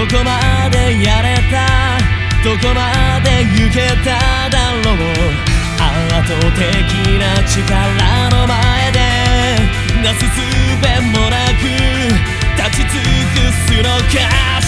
どこまでやれた？どこまで行けただろう？圧倒的な力の前でなすすべもなく立ち尽くすのか？